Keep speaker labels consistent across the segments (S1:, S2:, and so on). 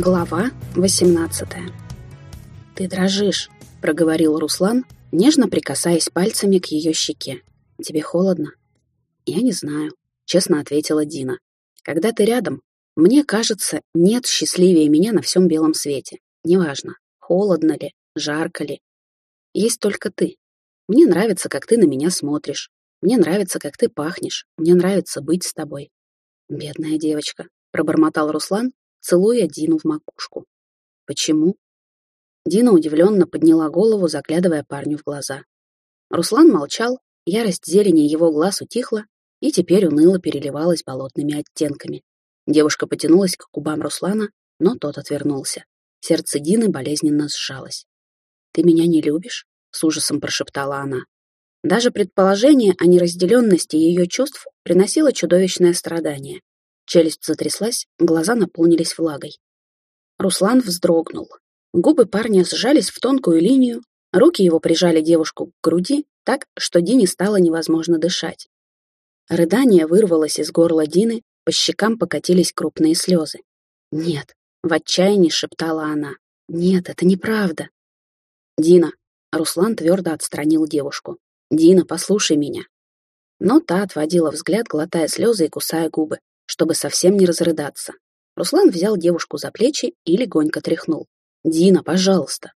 S1: Глава 18 «Ты дрожишь», — проговорил Руслан, нежно прикасаясь пальцами к ее щеке. «Тебе холодно?» «Я не знаю», — честно ответила Дина. «Когда ты рядом, мне кажется, нет счастливее меня на всем белом свете. Неважно, холодно ли, жарко ли. Есть только ты. Мне нравится, как ты на меня смотришь. Мне нравится, как ты пахнешь. Мне нравится быть с тобой». «Бедная девочка», — пробормотал Руслан, целуя Дину в макушку. «Почему?» Дина удивленно подняла голову, заглядывая парню в глаза. Руслан молчал, ярость зелени его глаз утихла и теперь уныло переливалась болотными оттенками. Девушка потянулась к губам Руслана, но тот отвернулся. Сердце Дины болезненно сжалось. «Ты меня не любишь?» — с ужасом прошептала она. Даже предположение о неразделенности ее чувств приносило чудовищное страдание. Челюсть затряслась, глаза наполнились влагой. Руслан вздрогнул. Губы парня сжались в тонкую линию, руки его прижали девушку к груди так, что Дине стало невозможно дышать. Рыдание вырвалось из горла Дины, по щекам покатились крупные слезы. «Нет», — в отчаянии шептала она, — «нет, это неправда». «Дина», — Руслан твердо отстранил девушку, — «Дина, послушай меня». Но та отводила взгляд, глотая слезы и кусая губы чтобы совсем не разрыдаться. Руслан взял девушку за плечи и легонько тряхнул. «Дина, пожалуйста!»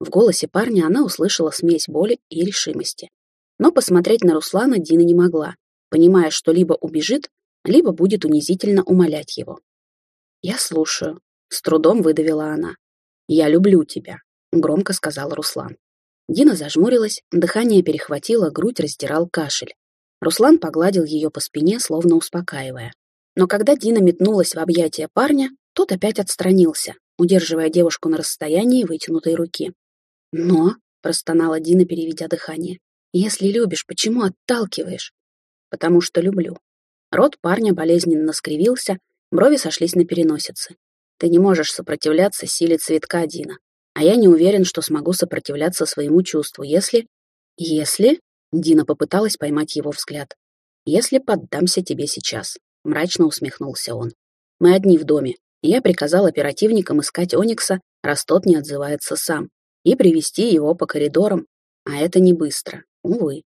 S1: В голосе парня она услышала смесь боли и решимости. Но посмотреть на Руслана Дина не могла, понимая, что либо убежит, либо будет унизительно умолять его. «Я слушаю», — с трудом выдавила она. «Я люблю тебя», — громко сказал Руслан. Дина зажмурилась, дыхание перехватило, грудь раздирал кашель. Руслан погладил ее по спине, словно успокаивая. Но когда Дина метнулась в объятия парня, тот опять отстранился, удерживая девушку на расстоянии вытянутой руки. «Но», — простонала Дина, переведя дыхание, — «если любишь, почему отталкиваешь?» «Потому что люблю». Рот парня болезненно скривился, брови сошлись на переносице. «Ты не можешь сопротивляться силе цветка, Дина. А я не уверен, что смогу сопротивляться своему чувству, если... Если...» Дина попыталась поймать его взгляд. «Если поддамся тебе сейчас» мрачно усмехнулся он. Мы одни в доме. Я приказал оперативникам искать Оникса, раз тот не отзывается сам, и привести его по коридорам. А это не быстро, увы.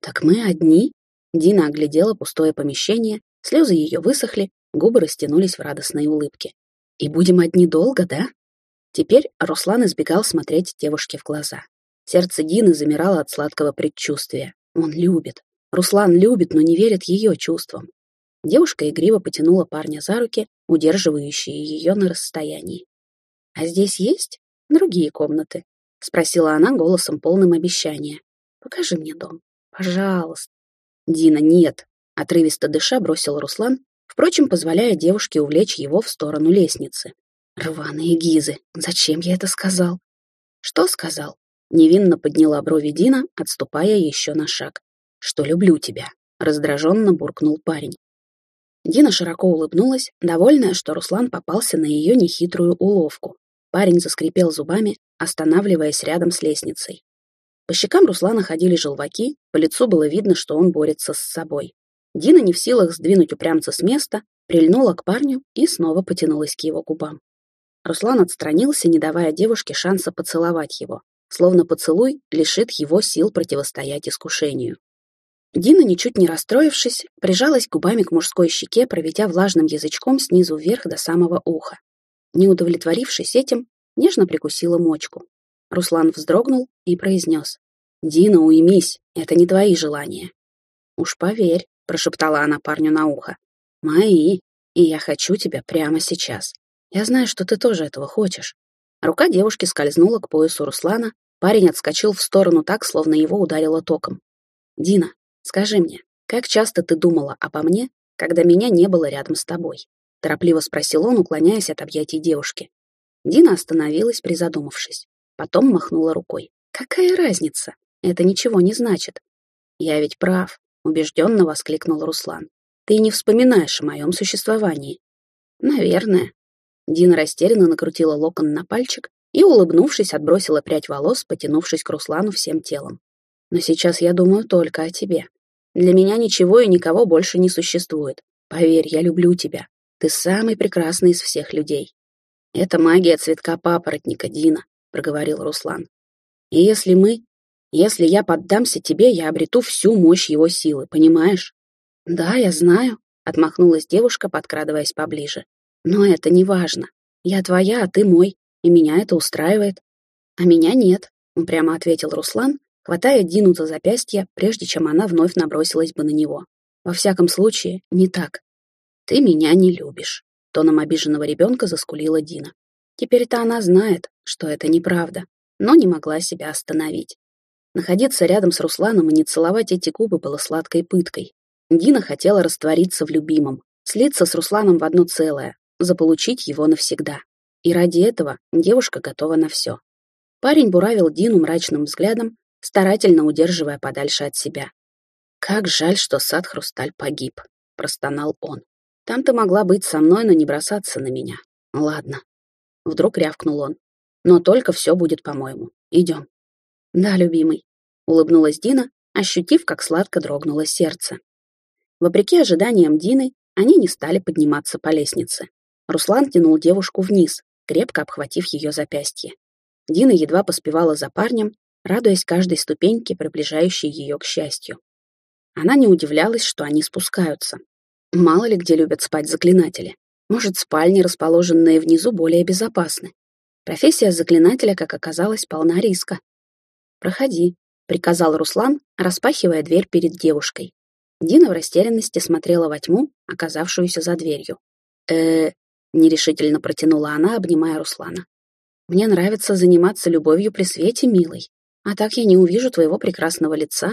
S1: Так мы одни? Дина оглядела пустое помещение, слезы ее высохли, губы растянулись в радостной улыбке. И будем одни долго, да? Теперь Руслан избегал смотреть девушке в глаза. Сердце Дины замирало от сладкого предчувствия. Он любит. Руслан любит, но не верит ее чувствам. Девушка игриво потянула парня за руки, удерживающие ее на расстоянии. «А здесь есть другие комнаты?» — спросила она голосом полным обещания. «Покажи мне дом. Пожалуйста». «Дина, нет!» — отрывисто дыша бросил Руслан, впрочем, позволяя девушке увлечь его в сторону лестницы. «Рваные гизы! Зачем я это сказал?» «Что сказал?» — невинно подняла брови Дина, отступая еще на шаг. «Что люблю тебя», — раздраженно буркнул парень. Дина широко улыбнулась, довольная, что Руслан попался на ее нехитрую уловку. Парень заскрипел зубами, останавливаясь рядом с лестницей. По щекам Руслана ходили желваки, по лицу было видно, что он борется с собой. Дина не в силах сдвинуть упрямца с места, прильнула к парню и снова потянулась к его губам. Руслан отстранился, не давая девушке шанса поцеловать его, словно поцелуй лишит его сил противостоять искушению. Дина, ничуть не расстроившись, прижалась губами к мужской щеке, проведя влажным язычком снизу вверх до самого уха. Не удовлетворившись этим, нежно прикусила мочку. Руслан вздрогнул и произнес. «Дина, уймись, это не твои желания». «Уж поверь», — прошептала она парню на ухо. «Мои, и я хочу тебя прямо сейчас. Я знаю, что ты тоже этого хочешь». Рука девушки скользнула к поясу Руслана, парень отскочил в сторону так, словно его ударило током. «Дина, Скажи мне, как часто ты думала обо мне, когда меня не было рядом с тобой?» Торопливо спросил он, уклоняясь от объятий девушки. Дина остановилась, призадумавшись. Потом махнула рукой. «Какая разница? Это ничего не значит». «Я ведь прав», — убежденно воскликнул Руслан. «Ты не вспоминаешь о моем существовании». «Наверное». Дина растерянно накрутила локон на пальчик и, улыбнувшись, отбросила прядь волос, потянувшись к Руслану всем телом. «Но сейчас я думаю только о тебе. Для меня ничего и никого больше не существует. Поверь, я люблю тебя. Ты самый прекрасный из всех людей. «Это магия цветка папоротника, Дина», — проговорил Руслан. «И если мы... Если я поддамся тебе, я обрету всю мощь его силы, понимаешь?» «Да, я знаю», — отмахнулась девушка, подкрадываясь поближе. «Но это не важно. Я твоя, а ты мой, и меня это устраивает». «А меня нет», — упрямо ответил Руслан, хватая Дину за запястье, прежде чем она вновь набросилась бы на него. «Во всяком случае, не так. Ты меня не любишь». Тоном обиженного ребенка заскулила Дина. Теперь-то она знает, что это неправда, но не могла себя остановить. Находиться рядом с Русланом и не целовать эти губы было сладкой пыткой. Дина хотела раствориться в любимом, слиться с Русланом в одно целое, заполучить его навсегда. И ради этого девушка готова на все. Парень буравил Дину мрачным взглядом, старательно удерживая подальше от себя. «Как жаль, что сад Хрусталь погиб», — простонал он. Там ты могла быть со мной, но не бросаться на меня. Ладно. Вдруг рявкнул он. Но только все будет по-моему. Идем. Да, любимый. Улыбнулась Дина, ощутив, как сладко дрогнуло сердце. Вопреки ожиданиям Дины, они не стали подниматься по лестнице. Руслан тянул девушку вниз, крепко обхватив ее запястье. Дина едва поспевала за парнем, радуясь каждой ступеньке, приближающей ее к счастью. Она не удивлялась, что они спускаются. Мало ли где любят спать заклинатели. Может, спальни, расположенные внизу, более безопасны. Профессия заклинателя, как оказалось, полна риска. «Проходи», — приказал Руслан, распахивая дверь перед девушкой. Дина в растерянности смотрела во тьму, оказавшуюся за дверью. э нерешительно протянула она, обнимая Руслана. «Мне нравится заниматься любовью при свете, милый. А так я не увижу твоего прекрасного лица.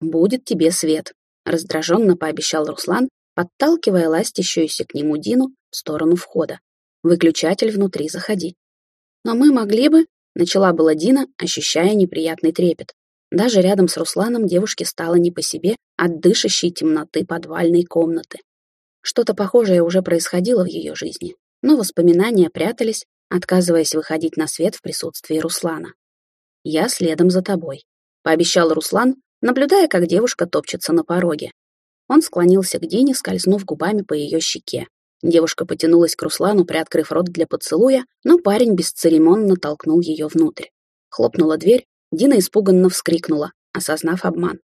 S1: Будет тебе свет», — раздраженно пообещал Руслан, подталкивая ластящуюся к нему Дину в сторону входа. «Выключатель внутри, заходи». «Но мы могли бы...» — начала была Дина, ощущая неприятный трепет. Даже рядом с Русланом девушке стало не по себе от дышащей темноты подвальной комнаты. Что-то похожее уже происходило в ее жизни, но воспоминания прятались, отказываясь выходить на свет в присутствии Руслана. «Я следом за тобой», — пообещал Руслан, наблюдая, как девушка топчется на пороге. Он склонился к Дине, скользнув губами по ее щеке. Девушка потянулась к Руслану, приоткрыв рот для поцелуя, но парень бесцеремонно толкнул ее внутрь. Хлопнула дверь, Дина испуганно вскрикнула, осознав обман.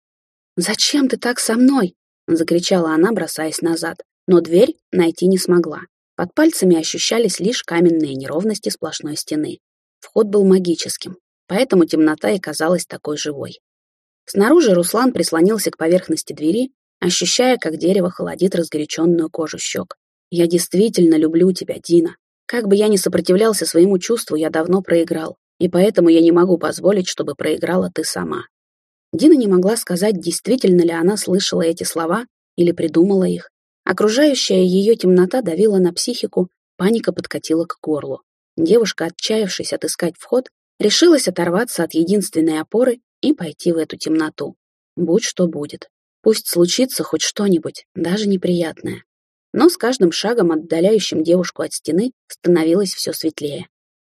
S1: «Зачем ты так со мной?» — закричала она, бросаясь назад. Но дверь найти не смогла. Под пальцами ощущались лишь каменные неровности сплошной стены. Вход был магическим, поэтому темнота и казалась такой живой. Снаружи Руслан прислонился к поверхности двери, ощущая, как дерево холодит разгоряченную кожу щек. «Я действительно люблю тебя, Дина. Как бы я ни сопротивлялся своему чувству, я давно проиграл, и поэтому я не могу позволить, чтобы проиграла ты сама». Дина не могла сказать, действительно ли она слышала эти слова или придумала их. Окружающая ее темнота давила на психику, паника подкатила к горлу. Девушка, отчаявшись отыскать вход, решилась оторваться от единственной опоры и пойти в эту темноту. Будь что будет. Пусть случится хоть что-нибудь, даже неприятное. Но с каждым шагом, отдаляющим девушку от стены, становилось все светлее.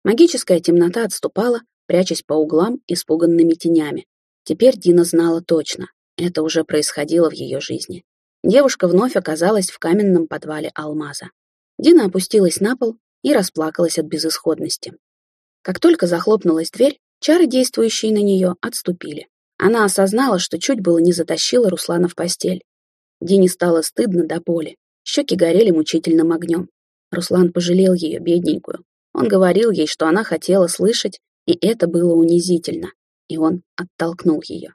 S1: Магическая темнота отступала, прячась по углам испуганными тенями. Теперь Дина знала точно. Это уже происходило в ее жизни. Девушка вновь оказалась в каменном подвале алмаза. Дина опустилась на пол и расплакалась от безысходности. Как только захлопнулась дверь, чары, действующие на нее, отступили. Она осознала, что чуть было не затащила Руслана в постель. Дине стало стыдно до боли. Щеки горели мучительным огнем. Руслан пожалел ее, бедненькую. Он говорил ей, что она хотела слышать, и это было унизительно. И он оттолкнул ее.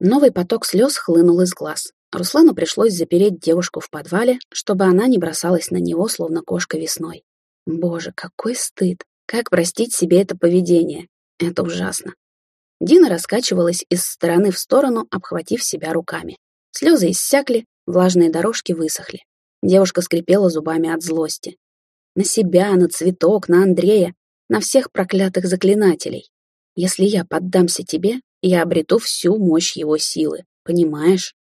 S1: Новый поток слез хлынул из глаз. Руслану пришлось запереть девушку в подвале, чтобы она не бросалась на него, словно кошка весной. Боже, какой стыд! Как простить себе это поведение? Это ужасно. Дина раскачивалась из стороны в сторону, обхватив себя руками. Слезы иссякли, влажные дорожки высохли. Девушка скрипела зубами от злости. На себя, на цветок, на Андрея, на всех проклятых заклинателей. Если я поддамся тебе, я обрету всю мощь его силы, понимаешь?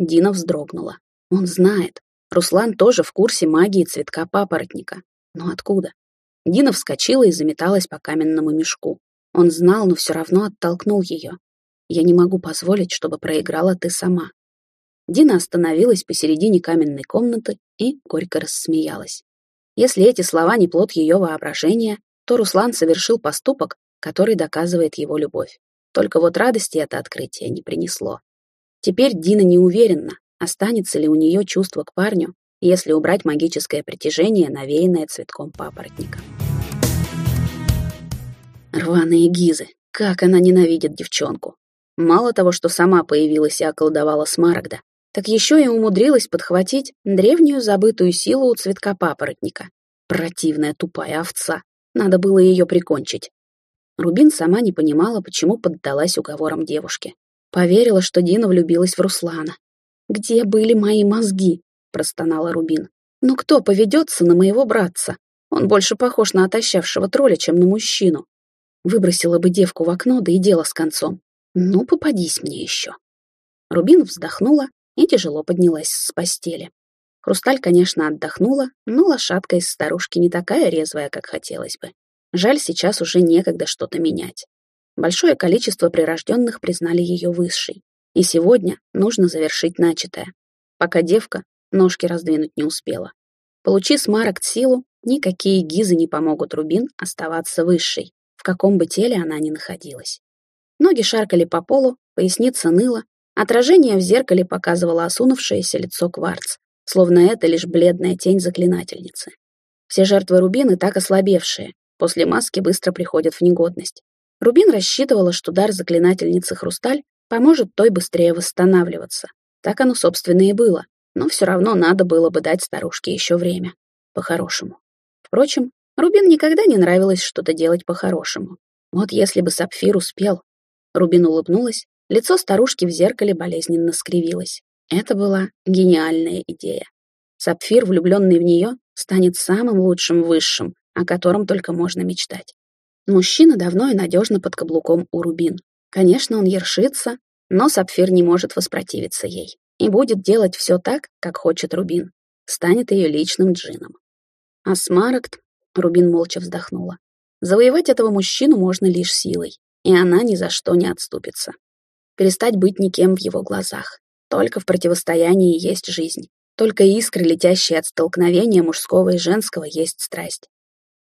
S1: Дина вздрогнула. Он знает. Руслан тоже в курсе магии цветка папоротника. Но откуда? Дина вскочила и заметалась по каменному мешку. Он знал, но все равно оттолкнул ее. Я не могу позволить, чтобы проиграла ты сама. Дина остановилась посередине каменной комнаты и горько рассмеялась. Если эти слова не плод ее воображения, то Руслан совершил поступок, который доказывает его любовь. Только вот радости это открытие не принесло. Теперь Дина не уверена, останется ли у нее чувство к парню, если убрать магическое притяжение, навеянное цветком папоротника. Рваные гизы, как она ненавидит девчонку. Мало того, что сама появилась и околдовала Смарагда, так еще и умудрилась подхватить древнюю забытую силу у цветка папоротника. Противная тупая овца. Надо было ее прикончить. Рубин сама не понимала, почему поддалась уговорам девушки. Поверила, что Дина влюбилась в Руслана. «Где были мои мозги?» — простонала Рубин. «Ну кто поведется на моего братца? Он больше похож на отощавшего тролля, чем на мужчину. Выбросила бы девку в окно, да и дело с концом. Ну, попадись мне еще». Рубин вздохнула и тяжело поднялась с постели. Хрусталь, конечно, отдохнула, но лошадка из старушки не такая резвая, как хотелось бы. Жаль, сейчас уже некогда что-то менять. Большое количество прирожденных признали ее высшей. И сегодня нужно завершить начатое. Пока девка ножки раздвинуть не успела. Получи смарагд силу, никакие гизы не помогут Рубин оставаться высшей, в каком бы теле она ни находилась. Ноги шаркали по полу, поясница ныла, отражение в зеркале показывало осунувшееся лицо кварц, словно это лишь бледная тень заклинательницы. Все жертвы Рубины так ослабевшие, после маски быстро приходят в негодность. Рубин рассчитывала, что дар заклинательницы Хрусталь поможет той быстрее восстанавливаться. Так оно, собственно, и было, но все равно надо было бы дать старушке еще время. По-хорошему. Впрочем, Рубин никогда не нравилось что-то делать по-хорошему. Вот если бы Сапфир успел. Рубин улыбнулась, лицо старушки в зеркале болезненно скривилось. Это была гениальная идея. Сапфир, влюбленный в нее, станет самым лучшим высшим, о котором только можно мечтать. Мужчина давно и надежно под каблуком у Рубин. Конечно, он ершится, но Сапфир не может воспротивиться ей и будет делать все так, как хочет Рубин. Станет ее личным джином. А Смарагд, Рубин молча вздохнула, завоевать этого мужчину можно лишь силой, и она ни за что не отступится. Перестать быть никем в его глазах. Только в противостоянии есть жизнь. Только искры, летящие от столкновения мужского и женского, есть страсть.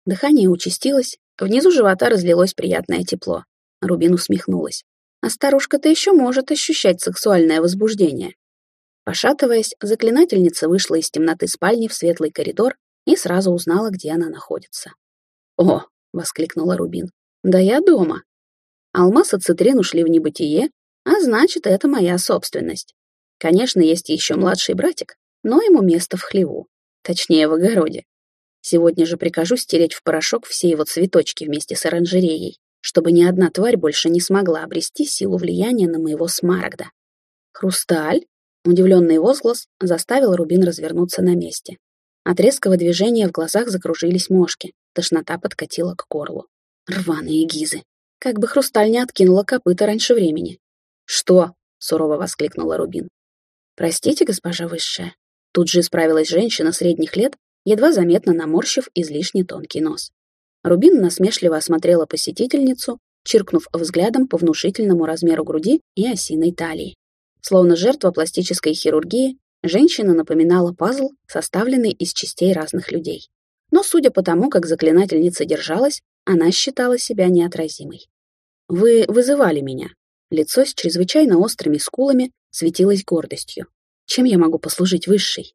S1: Дыхание участилось, внизу живота разлилось приятное тепло. Рубин усмехнулась. А старушка-то еще может ощущать сексуальное возбуждение. Пошатываясь, заклинательница вышла из темноты спальни в светлый коридор и сразу узнала, где она находится. «О!» — воскликнула Рубин. «Да я дома!» Алмаз и Цитрин ушли в небытие, а значит, это моя собственность. Конечно, есть еще младший братик, но ему место в хлеву, точнее, в огороде. Сегодня же прикажу стереть в порошок все его цветочки вместе с оранжереей, чтобы ни одна тварь больше не смогла обрести силу влияния на моего смарагда. «Хрусталь?» — удивленный возглас заставил Рубин развернуться на месте. От резкого движения в глазах закружились мошки, тошнота подкатила к горлу. Рваные гизы. Как бы Хрусталь не откинула копыта раньше времени. «Что?» — сурово воскликнула Рубин. «Простите, госпожа высшая». Тут же исправилась женщина средних лет едва заметно наморщив излишне тонкий нос. Рубин насмешливо осмотрела посетительницу, чиркнув взглядом по внушительному размеру груди и осиной талии. Словно жертва пластической хирургии, женщина напоминала пазл, составленный из частей разных людей. Но, судя по тому, как заклинательница держалась, она считала себя неотразимой. «Вы вызывали меня». Лицо с чрезвычайно острыми скулами светилось гордостью. «Чем я могу послужить высшей?»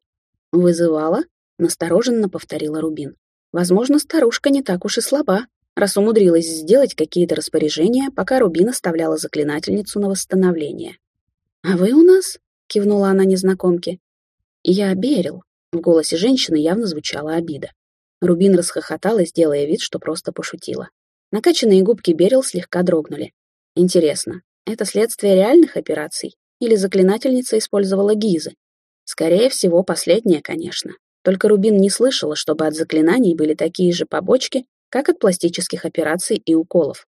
S1: «Вызывала?» настороженно повторила Рубин. Возможно, старушка не так уж и слаба, раз умудрилась сделать какие-то распоряжения, пока Рубин оставляла заклинательницу на восстановление. «А вы у нас?» — кивнула она незнакомке. «Я Берил». В голосе женщины явно звучала обида. Рубин расхохоталась, делая вид, что просто пошутила. Накачанные губки Берил слегка дрогнули. Интересно, это следствие реальных операций? Или заклинательница использовала гизы? Скорее всего, последнее, конечно. Только Рубин не слышала, чтобы от заклинаний были такие же побочки, как от пластических операций и уколов.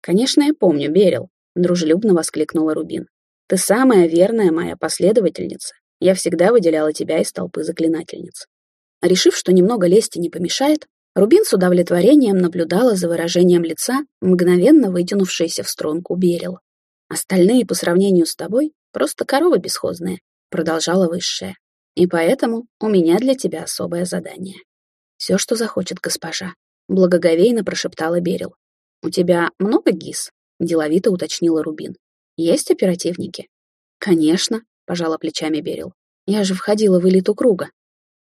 S1: «Конечно, я помню, Берил», — дружелюбно воскликнула Рубин. «Ты самая верная моя последовательница. Я всегда выделяла тебя из толпы заклинательниц». Решив, что немного лести не помешает, Рубин с удовлетворением наблюдала за выражением лица, мгновенно вытянувшейся в струнку Берил. «Остальные по сравнению с тобой просто коровы бесхозные», — продолжала высшая. И поэтому у меня для тебя особое задание. Все, что захочет госпожа», — благоговейно прошептала Берил. «У тебя много гиз?» — деловито уточнила Рубин. «Есть оперативники?» «Конечно», — пожала плечами Берил. «Я же входила в элиту круга».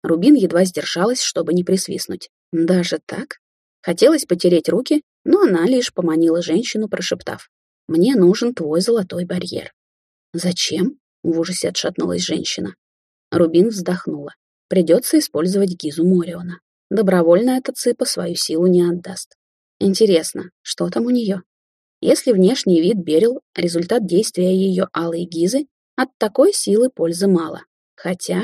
S1: Рубин едва сдержалась, чтобы не присвистнуть. «Даже так?» Хотелось потереть руки, но она лишь поманила женщину, прошептав. «Мне нужен твой золотой барьер». «Зачем?» — в ужасе отшатнулась женщина. Рубин вздохнула. «Придется использовать гизу Мориона. Добровольно эта цыпа свою силу не отдаст. Интересно, что там у нее? Если внешний вид Берил — результат действия ее алой гизы, от такой силы пользы мало. Хотя,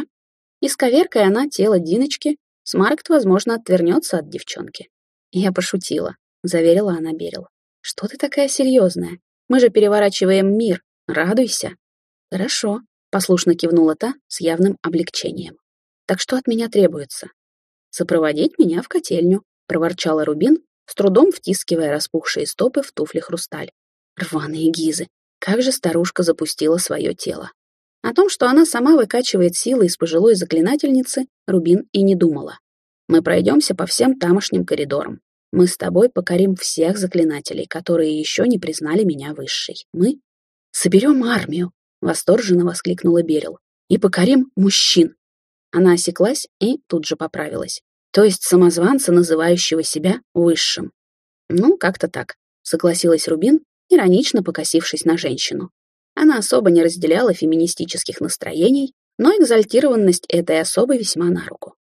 S1: исковеркая она тело Диночки, Смаркт, возможно, отвернется от девчонки. Я пошутила, заверила она Берил. Что ты такая серьезная? Мы же переворачиваем мир. Радуйся. Хорошо, послушно кивнула та с явным облегчением. Так что от меня требуется? Сопроводить меня в котельню, проворчала Рубин, с трудом втискивая распухшие стопы в туфли хрусталь. Рваные гизы. Как же старушка запустила свое тело. О том, что она сама выкачивает силы из пожилой заклинательницы, Рубин и не думала. Мы пройдемся по всем тамошним коридорам. Мы с тобой покорим всех заклинателей, которые еще не признали меня высшей. Мы соберем армию, восторженно воскликнула Берил, и покорим мужчин. Она осеклась и тут же поправилась то есть самозванца, называющего себя высшим. Ну, как-то так, согласилась Рубин, иронично покосившись на женщину. Она особо не разделяла феминистических настроений, но экзальтированность этой особы весьма на руку.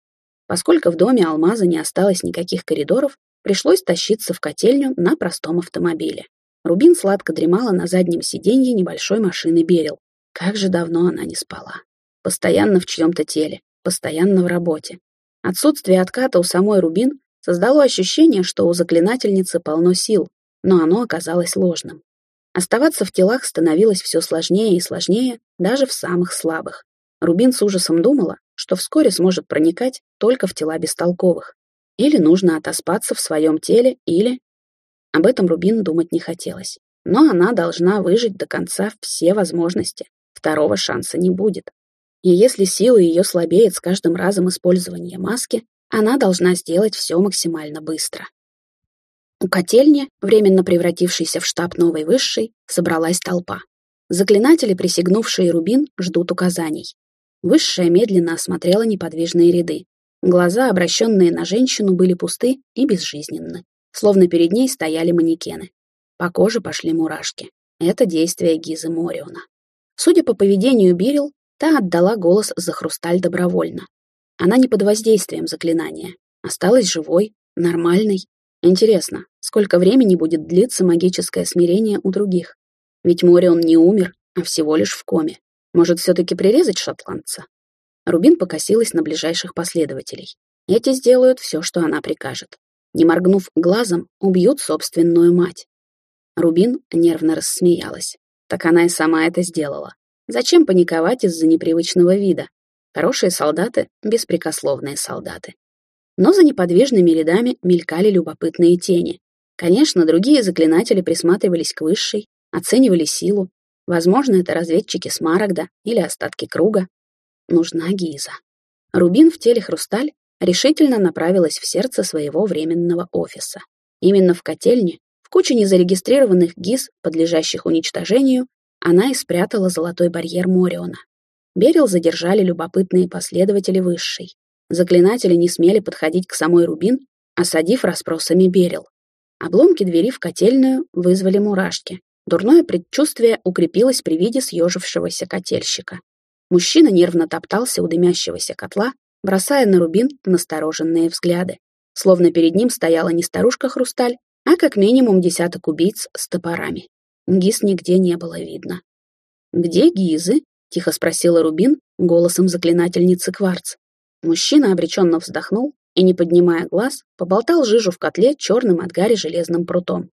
S1: Поскольку в доме Алмаза не осталось никаких коридоров, пришлось тащиться в котельню на простом автомобиле. Рубин сладко дремала на заднем сиденье небольшой машины Берил. Как же давно она не спала. Постоянно в чьем-то теле, постоянно в работе, Отсутствие отката у самой Рубин создало ощущение, что у заклинательницы полно сил, но оно оказалось ложным. Оставаться в телах становилось все сложнее и сложнее, даже в самых слабых. Рубин с ужасом думала, что вскоре сможет проникать только в тела бестолковых. Или нужно отоспаться в своем теле, или... Об этом Рубин думать не хотелось. Но она должна выжить до конца все возможности. Второго шанса не будет. И если сила ее слабеет с каждым разом использования маски, она должна сделать все максимально быстро. У котельни, временно превратившейся в штаб новой высшей, собралась толпа. Заклинатели, присягнувшие Рубин, ждут указаний. Высшая медленно осмотрела неподвижные ряды. Глаза, обращенные на женщину, были пусты и безжизненны, словно перед ней стояли манекены. По коже пошли мурашки. Это действие Гизы Мориона. Судя по поведению Бирил, Та отдала голос за хрусталь добровольно. Она не под воздействием заклинания. Осталась живой, нормальной. Интересно, сколько времени будет длиться магическое смирение у других? Ведь Морион не умер, а всего лишь в коме. Может, все-таки прирезать шотландца? Рубин покосилась на ближайших последователей. Эти сделают все, что она прикажет. Не моргнув глазом, убьют собственную мать. Рубин нервно рассмеялась. Так она и сама это сделала. Зачем паниковать из-за непривычного вида? Хорошие солдаты — беспрекословные солдаты. Но за неподвижными рядами мелькали любопытные тени. Конечно, другие заклинатели присматривались к высшей, оценивали силу. Возможно, это разведчики Смарагда или остатки круга. Нужна Гиза. Рубин в теле Хрусталь решительно направилась в сердце своего временного офиса. Именно в котельне, в куче незарегистрированных ГИЗ, подлежащих уничтожению, она и спрятала золотой барьер Мориона. Берил задержали любопытные последователи высшей. Заклинатели не смели подходить к самой Рубин, осадив расспросами Берил. Обломки двери в котельную вызвали мурашки. Дурное предчувствие укрепилось при виде съежившегося котельщика. Мужчина нервно топтался у дымящегося котла, бросая на Рубин настороженные взгляды. Словно перед ним стояла не старушка-хрусталь, а как минимум десяток убийц с топорами. Гиз нигде не было видно. «Где Гизы?» — тихо спросила Рубин голосом заклинательницы Кварц. Мужчина обреченно вздохнул и, не поднимая глаз, поболтал жижу в котле черным от гари железным прутом.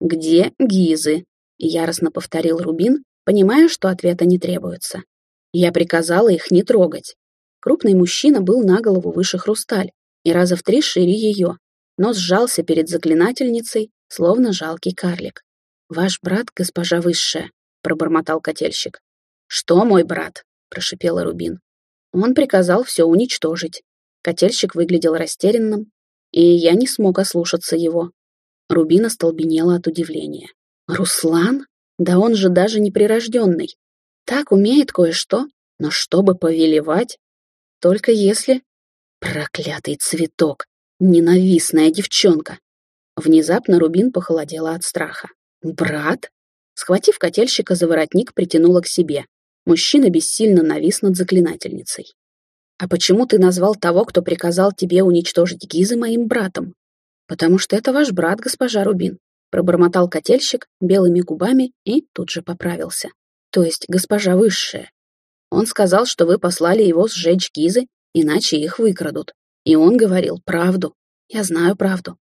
S1: «Где Гизы?» — яростно повторил Рубин, понимая, что ответа не требуется. Я приказала их не трогать. Крупный мужчина был на голову выше хрусталь и раза в три шире ее, но сжался перед заклинательницей, словно жалкий карлик. «Ваш брат, госпожа высшая», — пробормотал котельщик. «Что мой брат?» — прошипела Рубин. «Он приказал все уничтожить». Котельщик выглядел растерянным, и я не смог ослушаться его. Рубина столбенела от удивления. «Руслан? Да он же даже не прирожденный. Так умеет кое-что, но чтобы повелевать, только если... Проклятый цветок! Ненавистная девчонка! Внезапно Рубин похолодела от страха. «Брат?» Схватив котельщика за воротник, притянула к себе. Мужчина бессильно навис над заклинательницей. «А почему ты назвал того, кто приказал тебе уничтожить Гизы, моим братом?» «Потому что это ваш брат, госпожа Рубин», пробормотал котельщик белыми губами и тут же поправился. «То есть госпожа высшая. Он сказал, что вы послали его сжечь Гизы, иначе их выкрадут. И он говорил правду. Я знаю правду.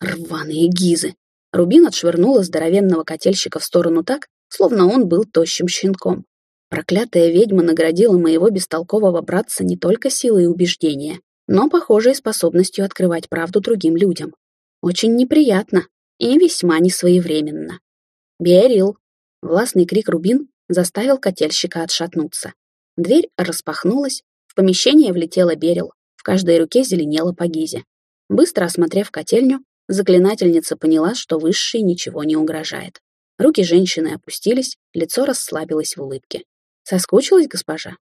S1: Рваные Гизы. Рубин отшвырнула здоровенного котельщика в сторону так, словно он был тощим щенком. Проклятая ведьма наградила моего бестолкового братца не только силой убеждения, но, похожей способностью открывать правду другим людям. Очень неприятно и весьма несвоевременно. «Берил!» Властный крик Рубин заставил котельщика отшатнуться. Дверь распахнулась, в помещение влетела Берил, в каждой руке зеленела по гизе. Быстро осмотрев котельню, заклинательница поняла, что высшей ничего не угрожает. Руки женщины опустились, лицо расслабилось в улыбке. «Соскучилась, госпожа?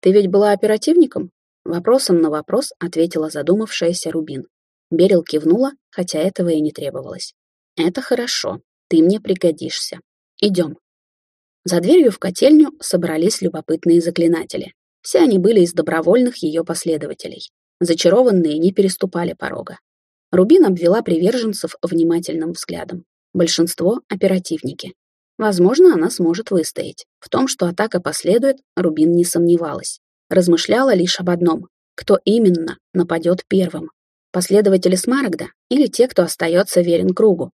S1: Ты ведь была оперативником?» Вопросом на вопрос ответила задумавшаяся Рубин. Берил кивнула, хотя этого и не требовалось. «Это хорошо. Ты мне пригодишься. Идем». За дверью в котельню собрались любопытные заклинатели. Все они были из добровольных ее последователей. Зачарованные не переступали порога. Рубин обвела приверженцев внимательным взглядом. Большинство — оперативники. Возможно, она сможет выстоять. В том, что атака последует, Рубин не сомневалась. Размышляла лишь об одном — кто именно нападет первым. Последователи Смарагда или те, кто остается верен кругу.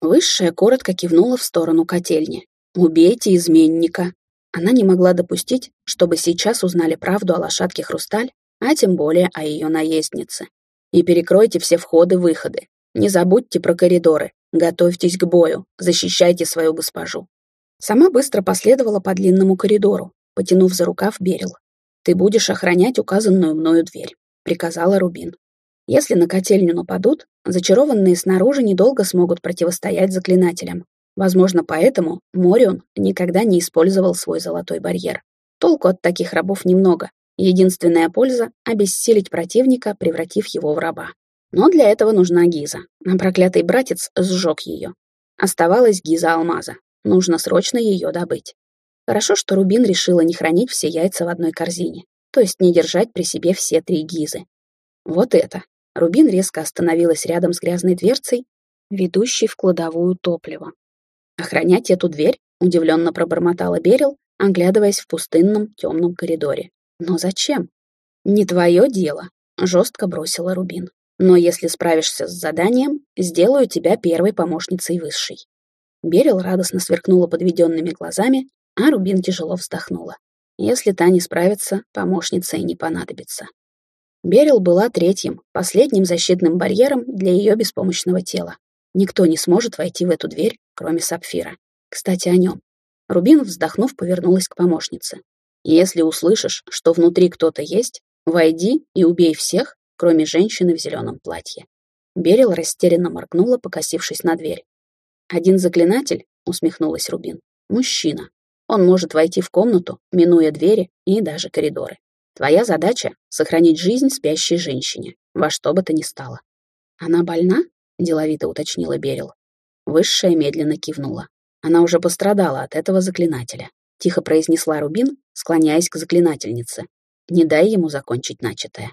S1: Высшая коротко кивнула в сторону котельни. Убейте изменника. Она не могла допустить, чтобы сейчас узнали правду о лошадке Хрусталь, а тем более о ее наезднице. И перекройте все входы-выходы. Не забудьте про коридоры. Готовьтесь к бою. Защищайте свою госпожу. Сама быстро последовала по длинному коридору, потянув за рукав Берил. «Ты будешь охранять указанную мною дверь», — приказала Рубин. «Если на котельню нападут, зачарованные снаружи недолго смогут противостоять заклинателям, Возможно, поэтому Морион никогда не использовал свой золотой барьер. Толку от таких рабов немного. Единственная польза — обессилить противника, превратив его в раба. Но для этого нужна Гиза, а проклятый братец сжег ее. Оставалась Гиза Алмаза. Нужно срочно ее добыть. Хорошо, что Рубин решила не хранить все яйца в одной корзине, то есть не держать при себе все три Гизы. Вот это. Рубин резко остановилась рядом с грязной дверцей, ведущей в кладовую топлива. «Охранять эту дверь?» — удивленно пробормотала Берил, оглядываясь в пустынном темном коридоре. «Но зачем?» «Не твое дело», — жестко бросила Рубин. «Но если справишься с заданием, сделаю тебя первой помощницей высшей». Берил радостно сверкнула подведенными глазами, а Рубин тяжело вздохнула. Если та не справится, помощница и не понадобится. Берил была третьим, последним защитным барьером для ее беспомощного тела. Никто не сможет войти в эту дверь, кроме Сапфира. Кстати, о нем. Рубин, вздохнув, повернулась к помощнице. «Если услышишь, что внутри кто-то есть, войди и убей всех, кроме женщины в зеленом платье». Берил растерянно моргнула, покосившись на дверь. «Один заклинатель?» — усмехнулась Рубин. «Мужчина. Он может войти в комнату, минуя двери и даже коридоры. Твоя задача — сохранить жизнь спящей женщине, во что бы то ни стало. Она больна? — деловито уточнила Берил. Высшая медленно кивнула. Она уже пострадала от этого заклинателя. Тихо произнесла Рубин, склоняясь к заклинательнице. «Не дай ему закончить начатое».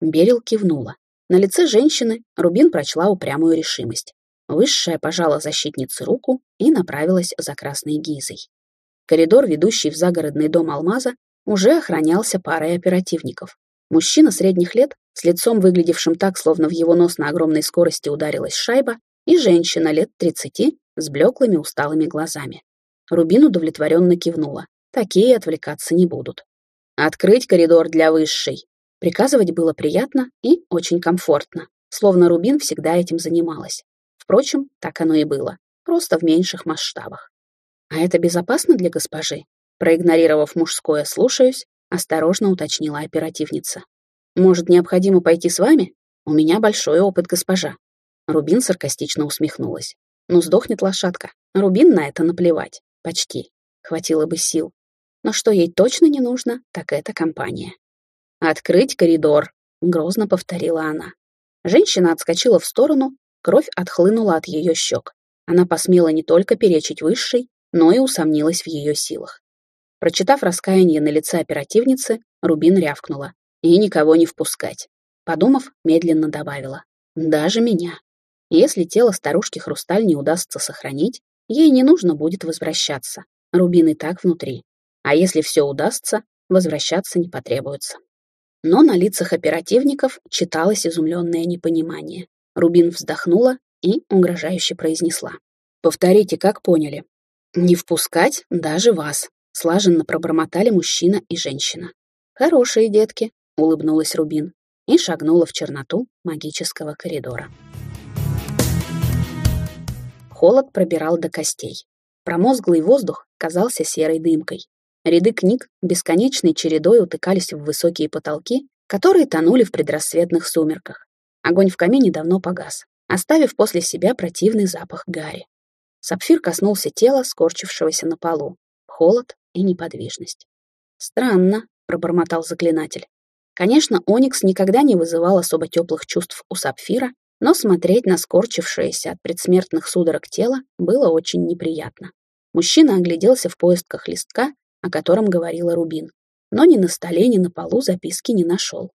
S1: Берил кивнула. На лице женщины Рубин прочла упрямую решимость. Высшая пожала защитнице руку и направилась за красной гизой. Коридор, ведущий в загородный дом Алмаза, уже охранялся парой оперативников. Мужчина средних лет с лицом выглядевшим так, словно в его нос на огромной скорости ударилась шайба, и женщина лет тридцати с блеклыми усталыми глазами. Рубин удовлетворенно кивнула. Такие отвлекаться не будут. «Открыть коридор для высшей!» Приказывать было приятно и очень комфортно, словно Рубин всегда этим занималась. Впрочем, так оно и было, просто в меньших масштабах. «А это безопасно для госпожи?» Проигнорировав мужское «слушаюсь», осторожно уточнила оперативница. Может, необходимо пойти с вами? У меня большой опыт, госпожа». Рубин саркастично усмехнулась. «Ну, сдохнет лошадка. Рубин на это наплевать. Почти. Хватило бы сил. Но что ей точно не нужно, так это компания. «Открыть коридор», — грозно повторила она. Женщина отскочила в сторону, кровь отхлынула от ее щек. Она посмела не только перечить высшей, но и усомнилась в ее силах. Прочитав раскаяние на лице оперативницы, Рубин рявкнула. И никого не впускать. Подумав, медленно добавила. Даже меня. Если тело старушки Хрусталь не удастся сохранить, ей не нужно будет возвращаться. Рубин и так внутри. А если все удастся, возвращаться не потребуется. Но на лицах оперативников читалось изумленное непонимание. Рубин вздохнула и угрожающе произнесла. «Повторите, как поняли?» «Не впускать даже вас», — слаженно пробормотали мужчина и женщина. «Хорошие детки», — улыбнулась Рубин и шагнула в черноту магического коридора. Холод пробирал до костей. Промозглый воздух казался серой дымкой. Ряды книг бесконечной чередой утыкались в высокие потолки, которые тонули в предрассветных сумерках. Огонь в камине давно погас, оставив после себя противный запах гари. Сапфир коснулся тела, скорчившегося на полу. Холод и неподвижность. «Странно», — пробормотал заклинатель. Конечно, Оникс никогда не вызывал особо теплых чувств у Сапфира, но смотреть на скорчившееся от предсмертных судорог тело было очень неприятно. Мужчина огляделся в поисках листка, о котором говорила Рубин, но ни на столе, ни на полу записки не нашел.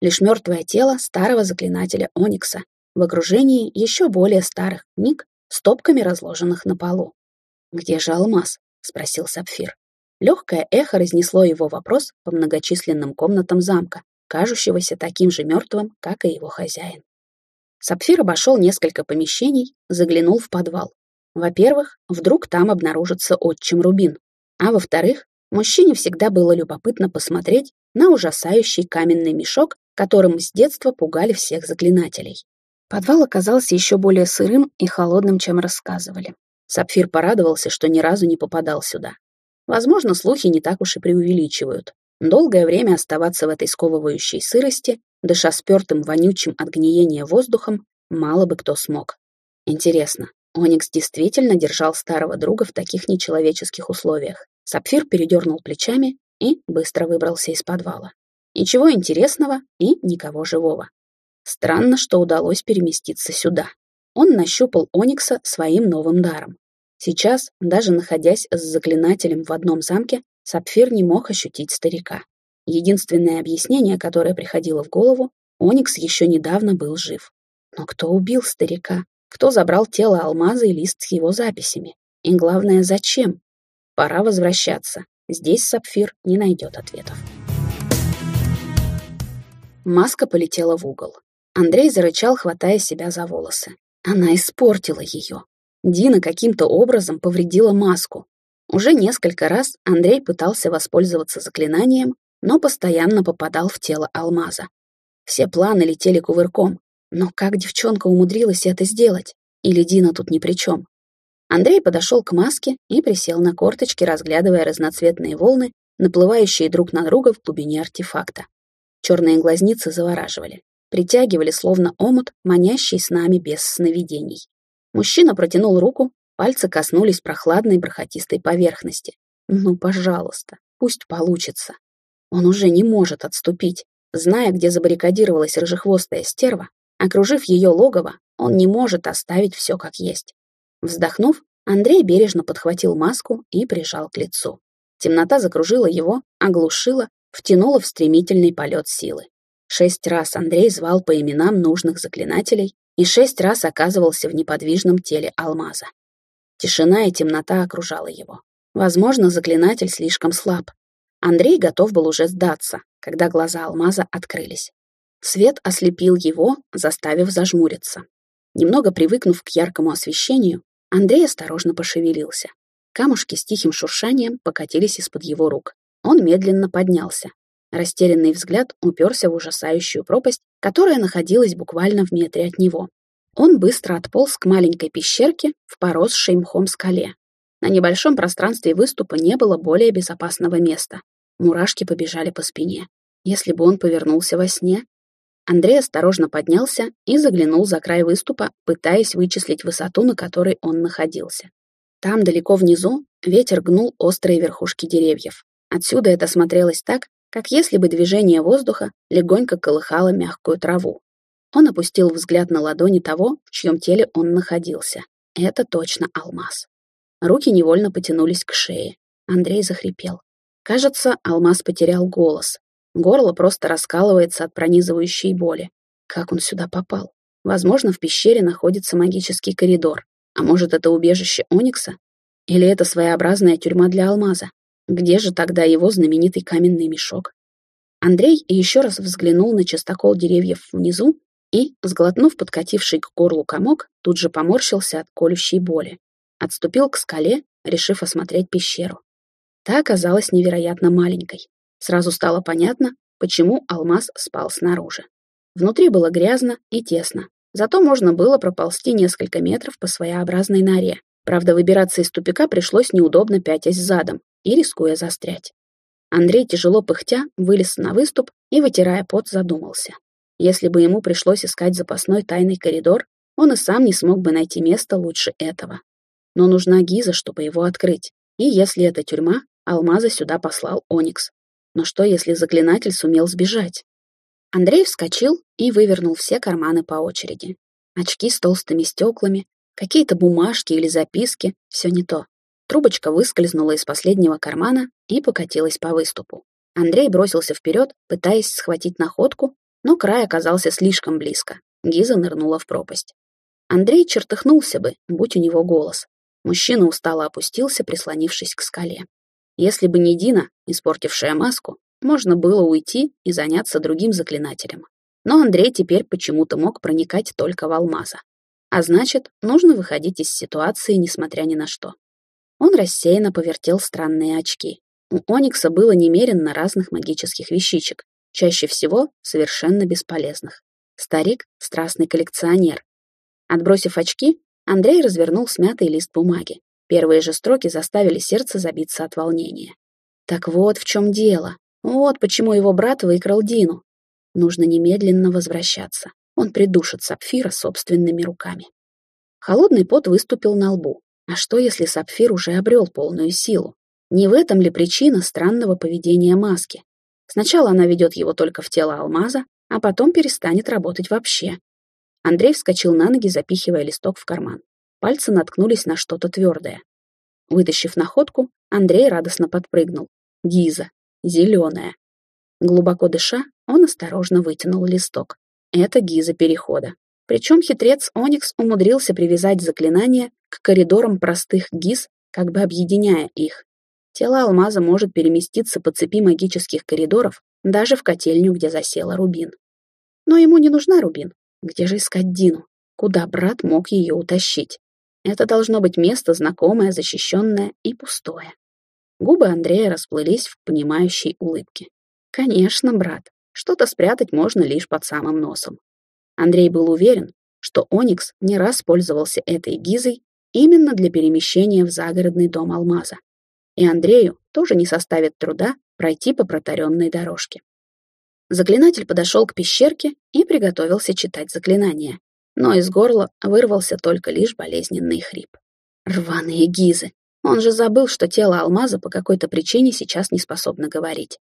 S1: Лишь мертвое тело старого заклинателя Оникса в окружении еще более старых книг, стопками разложенных на полу. «Где же алмаз?» — спросил Сапфир. Легкое эхо разнесло его вопрос по многочисленным комнатам замка, кажущегося таким же мертвым, как и его хозяин. Сапфир обошел несколько помещений, заглянул в подвал. Во-первых, вдруг там обнаружится отчим Рубин, а во-вторых, мужчине всегда было любопытно посмотреть на ужасающий каменный мешок, которым с детства пугали всех заклинателей. Подвал оказался еще более сырым и холодным, чем рассказывали. Сапфир порадовался, что ни разу не попадал сюда. Возможно, слухи не так уж и преувеличивают. Долгое время оставаться в этой сковывающей сырости, дыша спёртым, вонючим от гниения воздухом, мало бы кто смог. Интересно, Оникс действительно держал старого друга в таких нечеловеческих условиях? Сапфир передернул плечами и быстро выбрался из подвала. Ничего интересного и никого живого. Странно, что удалось переместиться сюда. Он нащупал Оникса своим новым даром. Сейчас, даже находясь с заклинателем в одном замке, Сапфир не мог ощутить старика. Единственное объяснение, которое приходило в голову, Оникс еще недавно был жив. Но кто убил старика? Кто забрал тело алмаза и лист с его записями? И главное, зачем? Пора возвращаться. Здесь Сапфир не найдет ответов. Маска полетела в угол. Андрей зарычал, хватая себя за волосы. Она испортила ее. Дина каким-то образом повредила маску. Уже несколько раз Андрей пытался воспользоваться заклинанием, но постоянно попадал в тело алмаза. Все планы летели кувырком. Но как девчонка умудрилась это сделать? Или Дина тут ни при чем? Андрей подошел к маске и присел на корточки, разглядывая разноцветные волны, наплывающие друг на друга в глубине артефакта. Черные глазницы завораживали, притягивали словно омут, манящий с нами без сновидений. Мужчина протянул руку, пальцы коснулись прохладной бархатистой поверхности. Ну, пожалуйста, пусть получится. Он уже не может отступить. Зная, где забаррикадировалась рыжехвостая стерва, окружив ее логово, он не может оставить все как есть. Вздохнув, Андрей бережно подхватил маску и прижал к лицу. Темнота закружила его, оглушила, втянула в стремительный полет силы. Шесть раз Андрей звал по именам нужных заклинателей и шесть раз оказывался в неподвижном теле алмаза. Тишина и темнота окружала его. Возможно, заклинатель слишком слаб. Андрей готов был уже сдаться, когда глаза алмаза открылись. Свет ослепил его, заставив зажмуриться. Немного привыкнув к яркому освещению, Андрей осторожно пошевелился. Камушки с тихим шуршанием покатились из-под его рук. Он медленно поднялся. Растерянный взгляд уперся в ужасающую пропасть, которая находилась буквально в метре от него. Он быстро отполз к маленькой пещерке в поросшей мхом скале. На небольшом пространстве выступа не было более безопасного места. Мурашки побежали по спине. Если бы он повернулся во сне... Андрей осторожно поднялся и заглянул за край выступа, пытаясь вычислить высоту, на которой он находился. Там, далеко внизу, ветер гнул острые верхушки деревьев. Отсюда это смотрелось так, как если бы движение воздуха легонько колыхало мягкую траву. Он опустил взгляд на ладони того, в чьем теле он находился. Это точно алмаз. Руки невольно потянулись к шее. Андрей захрипел. Кажется, алмаз потерял голос. Горло просто раскалывается от пронизывающей боли. Как он сюда попал? Возможно, в пещере находится магический коридор. А может, это убежище Оникса? Или это своеобразная тюрьма для алмаза? Где же тогда его знаменитый каменный мешок? Андрей еще раз взглянул на частокол деревьев внизу и, сглотнув подкативший к горлу комок, тут же поморщился от колющей боли. Отступил к скале, решив осмотреть пещеру. Та оказалась невероятно маленькой. Сразу стало понятно, почему алмаз спал снаружи. Внутри было грязно и тесно, зато можно было проползти несколько метров по своеобразной норе. Правда, выбираться из тупика пришлось неудобно пятясь задом и рискуя застрять. Андрей, тяжело пыхтя, вылез на выступ и, вытирая пот, задумался. Если бы ему пришлось искать запасной тайный коридор, он и сам не смог бы найти место лучше этого. Но нужна Гиза, чтобы его открыть. И если это тюрьма, Алмаза сюда послал Оникс. Но что, если заклинатель сумел сбежать? Андрей вскочил и вывернул все карманы по очереди. Очки с толстыми стеклами, какие-то бумажки или записки — все не то. Трубочка выскользнула из последнего кармана и покатилась по выступу. Андрей бросился вперед, пытаясь схватить находку, но край оказался слишком близко. Гиза нырнула в пропасть. Андрей чертыхнулся бы, будь у него голос. Мужчина устало опустился, прислонившись к скале. Если бы не Дина, испортившая маску, можно было уйти и заняться другим заклинателем. Но Андрей теперь почему-то мог проникать только в алмаза. А значит, нужно выходить из ситуации, несмотря ни на что. Он рассеянно повертел странные очки. У Оникса было немерено разных магических вещичек, чаще всего совершенно бесполезных. Старик — страстный коллекционер. Отбросив очки, Андрей развернул смятый лист бумаги. Первые же строки заставили сердце забиться от волнения. Так вот в чем дело. Вот почему его брат выкрал Дину. Нужно немедленно возвращаться. Он придушит Сапфира собственными руками. Холодный пот выступил на лбу. А что, если Сапфир уже обрел полную силу? Не в этом ли причина странного поведения маски? Сначала она ведет его только в тело алмаза, а потом перестанет работать вообще. Андрей вскочил на ноги, запихивая листок в карман. Пальцы наткнулись на что-то твердое. Вытащив находку, Андрей радостно подпрыгнул. Гиза. Зеленая. Глубоко дыша, он осторожно вытянул листок. Это гиза перехода. Причем хитрец Оникс умудрился привязать заклинание к коридорам простых гиз, как бы объединяя их. Тело алмаза может переместиться по цепи магических коридоров даже в котельню, где засела Рубин. Но ему не нужна Рубин. Где же искать Дину? Куда брат мог ее утащить? Это должно быть место знакомое, защищенное и пустое. Губы Андрея расплылись в понимающей улыбке. Конечно, брат, что-то спрятать можно лишь под самым носом. Андрей был уверен, что Оникс не раз пользовался этой гизой именно для перемещения в загородный дом Алмаза и Андрею тоже не составит труда пройти по протаренной дорожке. Заклинатель подошел к пещерке и приготовился читать заклинание, но из горла вырвался только лишь болезненный хрип. Рваные гизы! Он же забыл, что тело алмаза по какой-то причине сейчас не способно говорить.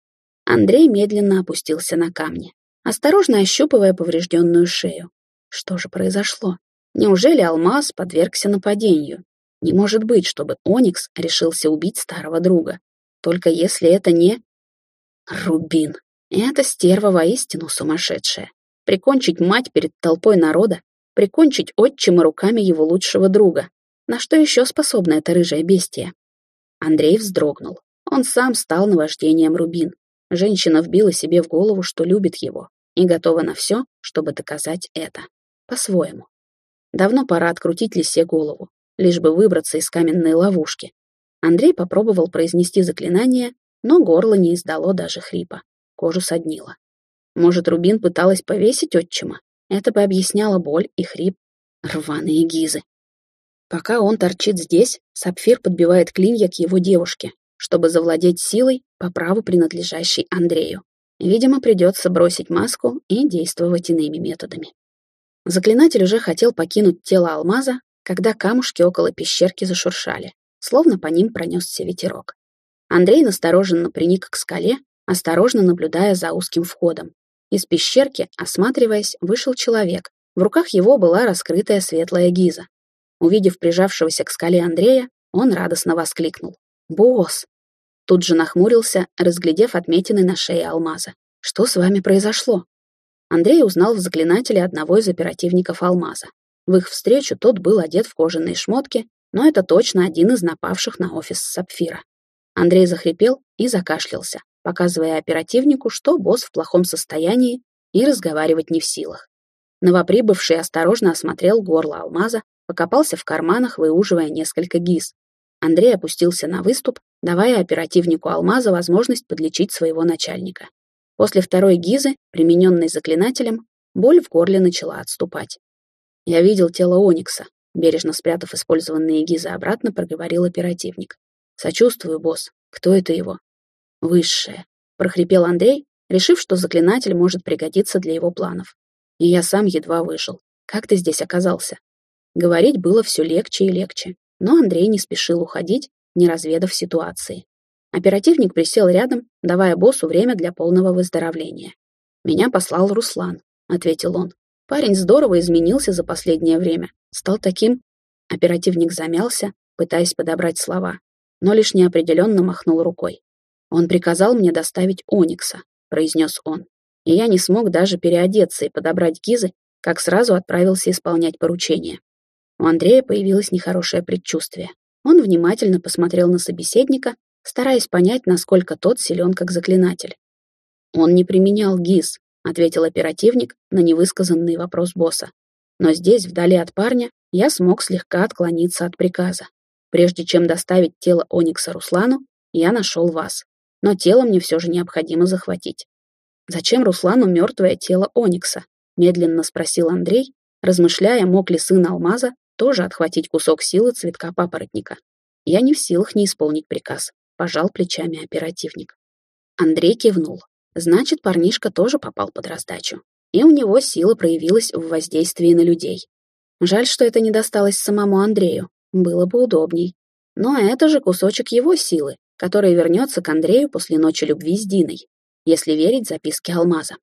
S1: Андрей медленно опустился на камни, осторожно ощупывая поврежденную шею. Что же произошло? Неужели алмаз подвергся нападению? Не может быть, чтобы Оникс решился убить старого друга. Только если это не... Рубин. Это стерва воистину сумасшедшая. Прикончить мать перед толпой народа, прикончить отчима руками его лучшего друга. На что еще способна эта рыжая бестия? Андрей вздрогнул. Он сам стал наваждением Рубин. Женщина вбила себе в голову, что любит его, и готова на все, чтобы доказать это. По-своему. Давно пора открутить лисе голову лишь бы выбраться из каменной ловушки. Андрей попробовал произнести заклинание, но горло не издало даже хрипа. Кожу соднило. Может, Рубин пыталась повесить отчима? Это бы объясняло боль и хрип. Рваные гизы. Пока он торчит здесь, Сапфир подбивает клинья к его девушке, чтобы завладеть силой, по праву принадлежащей Андрею. Видимо, придется бросить маску и действовать иными методами. Заклинатель уже хотел покинуть тело алмаза, когда камушки около пещерки зашуршали, словно по ним пронесся ветерок. Андрей настороженно приник к скале, осторожно наблюдая за узким входом. Из пещерки, осматриваясь, вышел человек. В руках его была раскрытая светлая гиза. Увидев прижавшегося к скале Андрея, он радостно воскликнул. «Босс!» Тут же нахмурился, разглядев отметины на шее алмаза. «Что с вами произошло?» Андрей узнал в заклинателе одного из оперативников алмаза. В их встречу тот был одет в кожаные шмотки, но это точно один из напавших на офис Сапфира. Андрей захрипел и закашлялся, показывая оперативнику, что босс в плохом состоянии и разговаривать не в силах. Новоприбывший осторожно осмотрел горло алмаза, покопался в карманах, выуживая несколько гиз. Андрей опустился на выступ, давая оперативнику алмаза возможность подлечить своего начальника. После второй гизы, примененной заклинателем, боль в горле начала отступать. «Я видел тело Оникса», — бережно спрятав использованные гизы обратно, проговорил оперативник. «Сочувствую, босс. Кто это его?» «Высшее», — прохрипел Андрей, решив, что заклинатель может пригодиться для его планов. И я сам едва выжил. Как ты здесь оказался? Говорить было все легче и легче, но Андрей не спешил уходить, не разведав ситуации. Оперативник присел рядом, давая боссу время для полного выздоровления. «Меня послал Руслан», — ответил он. «Парень здорово изменился за последнее время. Стал таким...» Оперативник замялся, пытаясь подобрать слова, но лишь неопределенно махнул рукой. «Он приказал мне доставить Оникса», — произнес он. И я не смог даже переодеться и подобрать гизы, как сразу отправился исполнять поручение. У Андрея появилось нехорошее предчувствие. Он внимательно посмотрел на собеседника, стараясь понять, насколько тот силен как заклинатель. «Он не применял ГИС», — ответил оперативник на невысказанный вопрос босса. «Но здесь, вдали от парня, я смог слегка отклониться от приказа. Прежде чем доставить тело Оникса Руслану, я нашел вас. Но тело мне все же необходимо захватить. Зачем Руслану мертвое тело Оникса? Медленно спросил Андрей, размышляя, мог ли сын Алмаза тоже отхватить кусок силы цветка папоротника. Я не в силах не исполнить приказ, пожал плечами оперативник. Андрей кивнул. Значит, парнишка тоже попал под раздачу. И у него сила проявилась в воздействии на людей. Жаль, что это не досталось самому Андрею. Было бы удобней. Но это же кусочек его силы, который вернется к Андрею после ночи любви с Диной, если верить записке Алмаза.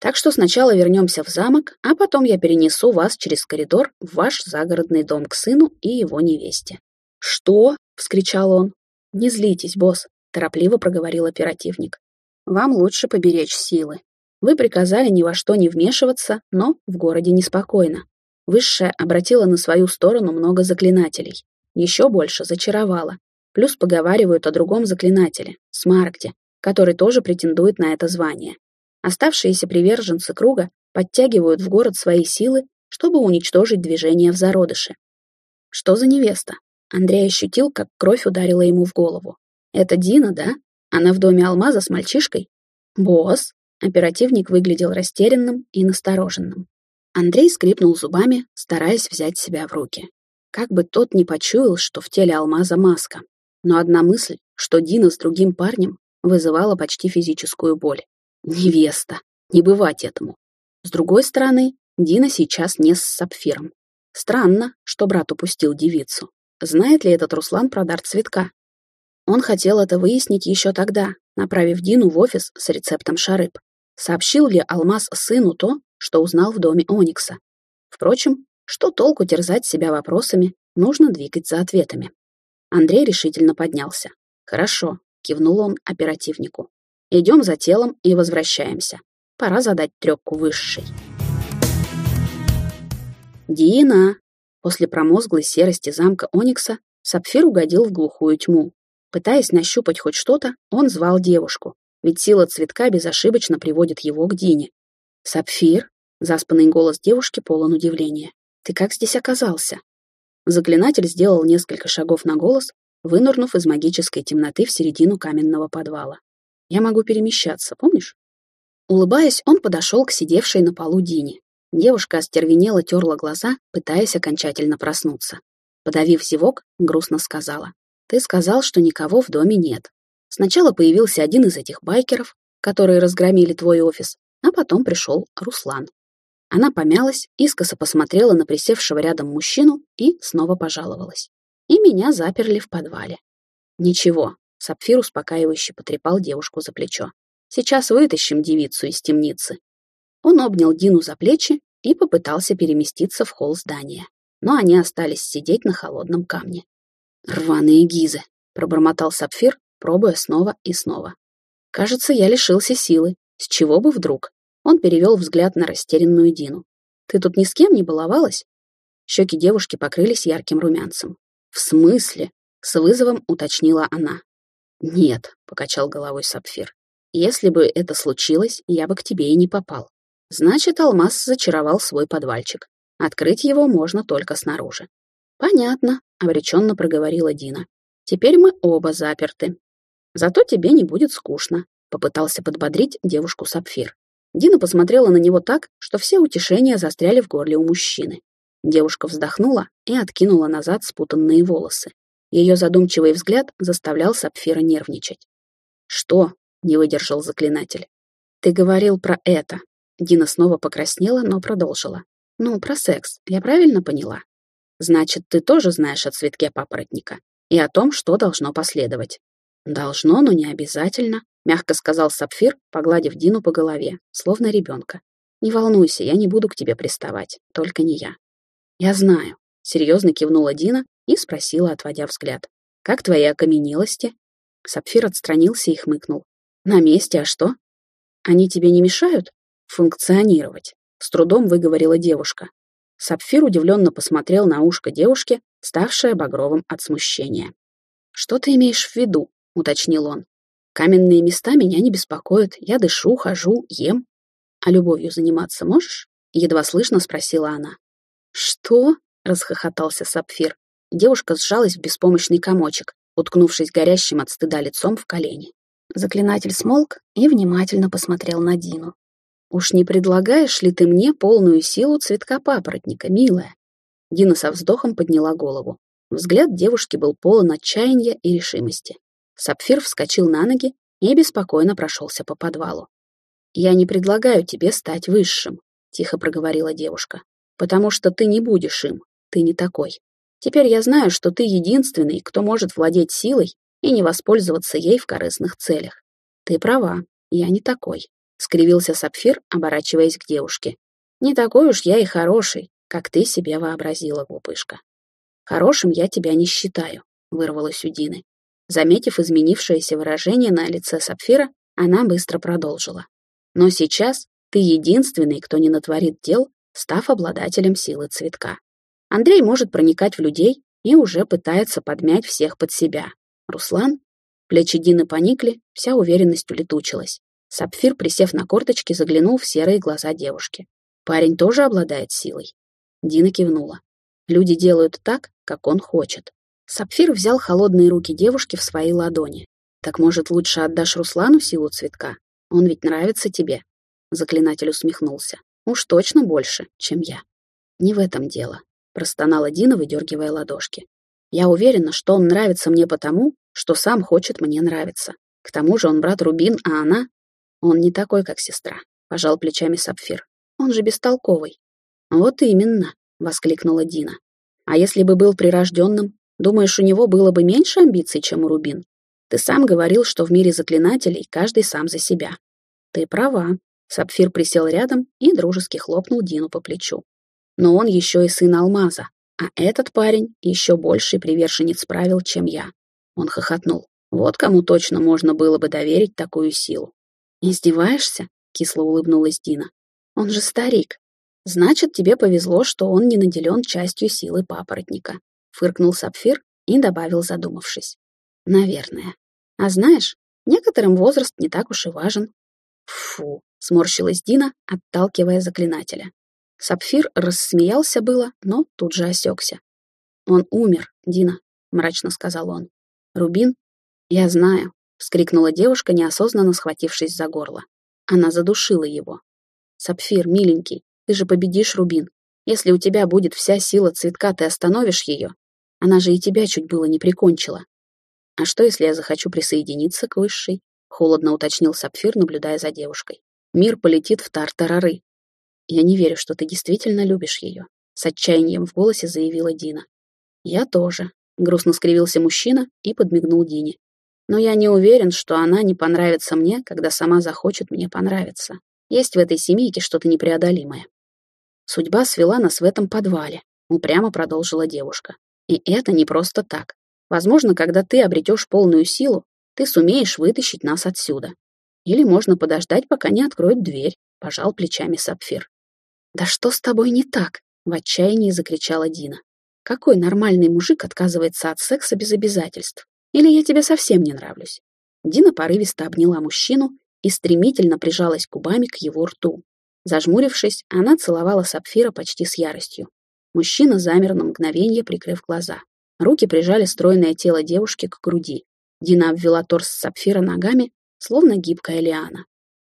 S1: Так что сначала вернемся в замок, а потом я перенесу вас через коридор в ваш загородный дом к сыну и его невесте». «Что?» — вскричал он. «Не злитесь, босс», — торопливо проговорил оперативник. «Вам лучше поберечь силы. Вы приказали ни во что не вмешиваться, но в городе неспокойно. Высшая обратила на свою сторону много заклинателей. Еще больше зачаровала. Плюс поговаривают о другом заклинателе, Смарагде, который тоже претендует на это звание. Оставшиеся приверженцы круга подтягивают в город свои силы, чтобы уничтожить движение в зародыше. Что за невеста? Андрей ощутил, как кровь ударила ему в голову. Это Дина, да? Она в доме Алмаза с мальчишкой? Босс. Оперативник выглядел растерянным и настороженным. Андрей скрипнул зубами, стараясь взять себя в руки. Как бы тот не почуял, что в теле Алмаза маска. Но одна мысль, что Дина с другим парнем, вызывала почти физическую боль. Невеста. Не бывать этому. С другой стороны, Дина сейчас не с Сапфиром. Странно, что брат упустил девицу. Знает ли этот Руслан про дар цветка? Он хотел это выяснить еще тогда, направив Дину в офис с рецептом шарыб. Сообщил ли Алмаз сыну то, что узнал в доме Оникса? Впрочем, что толку терзать себя вопросами, нужно двигать за ответами. Андрей решительно поднялся. «Хорошо», — кивнул он оперативнику. Идем за телом и возвращаемся. Пора задать трёпку высшей. Дина! После промозглой серости замка Оникса Сапфир угодил в глухую тьму. Пытаясь нащупать хоть что-то, он звал девушку, ведь сила цветка безошибочно приводит его к Дине. «Сапфир?» — заспанный голос девушки полон удивления. «Ты как здесь оказался?» Заклинатель сделал несколько шагов на голос, вынырнув из магической темноты в середину каменного подвала. Я могу перемещаться, помнишь?» Улыбаясь, он подошел к сидевшей на полу Дине. Девушка остервенела терла глаза, пытаясь окончательно проснуться. Подавив зевок, грустно сказала. «Ты сказал, что никого в доме нет. Сначала появился один из этих байкеров, которые разгромили твой офис, а потом пришел Руслан. Она помялась, искоса посмотрела на присевшего рядом мужчину и снова пожаловалась. И меня заперли в подвале. Ничего, Сапфир успокаивающе потрепал девушку за плечо. Сейчас вытащим девицу из темницы. Он обнял Дину за плечи и попытался переместиться в холл здания. Но они остались сидеть на холодном камне. «Рваные гизы», — пробормотал Сапфир, пробуя снова и снова. «Кажется, я лишился силы. С чего бы вдруг?» Он перевел взгляд на растерянную Дину. «Ты тут ни с кем не баловалась?» Щеки девушки покрылись ярким румянцем. «В смысле?» — с вызовом уточнила она. «Нет», — покачал головой Сапфир. «Если бы это случилось, я бы к тебе и не попал. Значит, Алмаз зачаровал свой подвальчик. Открыть его можно только снаружи». «Понятно», — обреченно проговорила Дина. «Теперь мы оба заперты. Зато тебе не будет скучно», — попытался подбодрить девушку Сапфир. Дина посмотрела на него так, что все утешения застряли в горле у мужчины. Девушка вздохнула и откинула назад спутанные волосы. Ее задумчивый взгляд заставлял Сапфира нервничать. «Что?» — не выдержал заклинатель. «Ты говорил про это». Дина снова покраснела, но продолжила. «Ну, про секс. Я правильно поняла?» «Значит, ты тоже знаешь о цветке папоротника и о том, что должно последовать». «Должно, но не обязательно», — мягко сказал Сапфир, погладив Дину по голове, словно ребенка. «Не волнуйся, я не буду к тебе приставать, только не я». «Я знаю», — серьезно кивнула Дина и спросила, отводя взгляд. «Как твои окаменелости?» Сапфир отстранился и хмыкнул. «На месте, а что?» «Они тебе не мешают?» «Функционировать», — с трудом выговорила девушка. Сапфир удивленно посмотрел на ушко девушки, ставшее багровым от смущения. «Что ты имеешь в виду?» — уточнил он. «Каменные места меня не беспокоят. Я дышу, хожу, ем. А любовью заниматься можешь?» — едва слышно спросила она. «Что?» — расхохотался Сапфир. Девушка сжалась в беспомощный комочек, уткнувшись горящим от стыда лицом в колени. Заклинатель смолк и внимательно посмотрел на Дину. «Уж не предлагаешь ли ты мне полную силу цветка папоротника, милая?» Дина со вздохом подняла голову. Взгляд девушки был полон отчаяния и решимости. Сапфир вскочил на ноги и беспокойно прошелся по подвалу. «Я не предлагаю тебе стать высшим», — тихо проговорила девушка, «потому что ты не будешь им, ты не такой. Теперь я знаю, что ты единственный, кто может владеть силой и не воспользоваться ей в корыстных целях. Ты права, я не такой, — скривился Сапфир, оборачиваясь к девушке. Не такой уж я и хороший, как ты себе вообразила, глупышка. Хорошим я тебя не считаю, — вырвалось у Дины. Заметив изменившееся выражение на лице Сапфира, она быстро продолжила. Но сейчас ты единственный, кто не натворит дел, став обладателем силы цветка. Андрей может проникать в людей и уже пытается подмять всех под себя. Руслан? Плечи Дины поникли, вся уверенность улетучилась. Сапфир, присев на корточки, заглянул в серые глаза девушки. Парень тоже обладает силой. Дина кивнула. Люди делают так, как он хочет. Сапфир взял холодные руки девушки в свои ладони. «Так, может, лучше отдашь Руслану силу цветка? Он ведь нравится тебе?» Заклинатель усмехнулся. «Уж точно больше, чем я». «Не в этом дело простонала Дина, выдергивая ладошки. Я уверена, что он нравится мне потому, что сам хочет мне нравиться. К тому же он брат Рубин, а она... Он не такой, как сестра, пожал плечами Сапфир. Он же бестолковый. Вот именно, воскликнула Дина. А если бы был прирожденным, думаешь, у него было бы меньше амбиций, чем у Рубин? Ты сам говорил, что в мире заклинателей каждый сам за себя. Ты права. Сапфир присел рядом и дружески хлопнул Дину по плечу но он еще и сын Алмаза, а этот парень еще больший приверженец правил, чем я. Он хохотнул. Вот кому точно можно было бы доверить такую силу. «Издеваешься?» — кисло улыбнулась Дина. «Он же старик. Значит, тебе повезло, что он не наделен частью силы папоротника», — фыркнул Сапфир и добавил, задумавшись. «Наверное. А знаешь, некоторым возраст не так уж и важен». «Фу», — сморщилась Дина, отталкивая заклинателя. Сапфир рассмеялся было, но тут же осекся. «Он умер, Дина», — мрачно сказал он. «Рубин?» «Я знаю», — вскрикнула девушка, неосознанно схватившись за горло. Она задушила его. «Сапфир, миленький, ты же победишь Рубин. Если у тебя будет вся сила цветка, ты остановишь ее. Она же и тебя чуть было не прикончила. А что, если я захочу присоединиться к высшей? Холодно уточнил Сапфир, наблюдая за девушкой. Мир полетит в тартарары. Я не верю, что ты действительно любишь ее. С отчаянием в голосе заявила Дина. Я тоже. Грустно скривился мужчина и подмигнул Дине. Но я не уверен, что она не понравится мне, когда сама захочет мне понравиться. Есть в этой семейке что-то непреодолимое. Судьба свела нас в этом подвале, упрямо продолжила девушка. И это не просто так. Возможно, когда ты обретешь полную силу, ты сумеешь вытащить нас отсюда. Или можно подождать, пока не откроют дверь, пожал плечами Сапфир. Да что с тобой не так? В отчаянии закричала Дина. Какой нормальный мужик отказывается от секса без обязательств? Или я тебе совсем не нравлюсь? Дина порывисто обняла мужчину и стремительно прижалась губами к его рту. Зажмурившись, она целовала Сапфира почти с яростью. Мужчина замер на мгновение, прикрыв глаза. Руки прижали стройное тело девушки к груди. Дина обвела торс Сапфира ногами, словно гибкая лиана.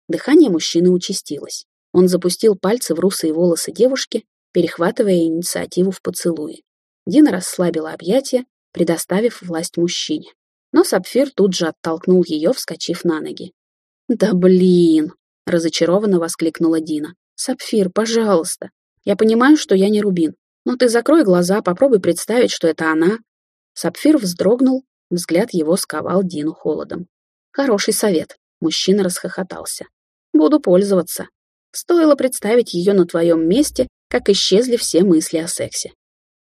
S1: Дыхание мужчины участилось. Он запустил пальцы в русые волосы девушки, перехватывая инициативу в поцелуе. Дина расслабила объятия, предоставив власть мужчине. Но Сапфир тут же оттолкнул ее, вскочив на ноги. «Да блин!» — разочарованно воскликнула Дина. «Сапфир, пожалуйста. Я понимаю, что я не Рубин, но ты закрой глаза, попробуй представить, что это она». Сапфир вздрогнул, взгляд его сковал Дину холодом. «Хороший совет», — мужчина расхохотался. «Буду пользоваться. Стоило представить ее на твоем месте, как исчезли все мысли о сексе.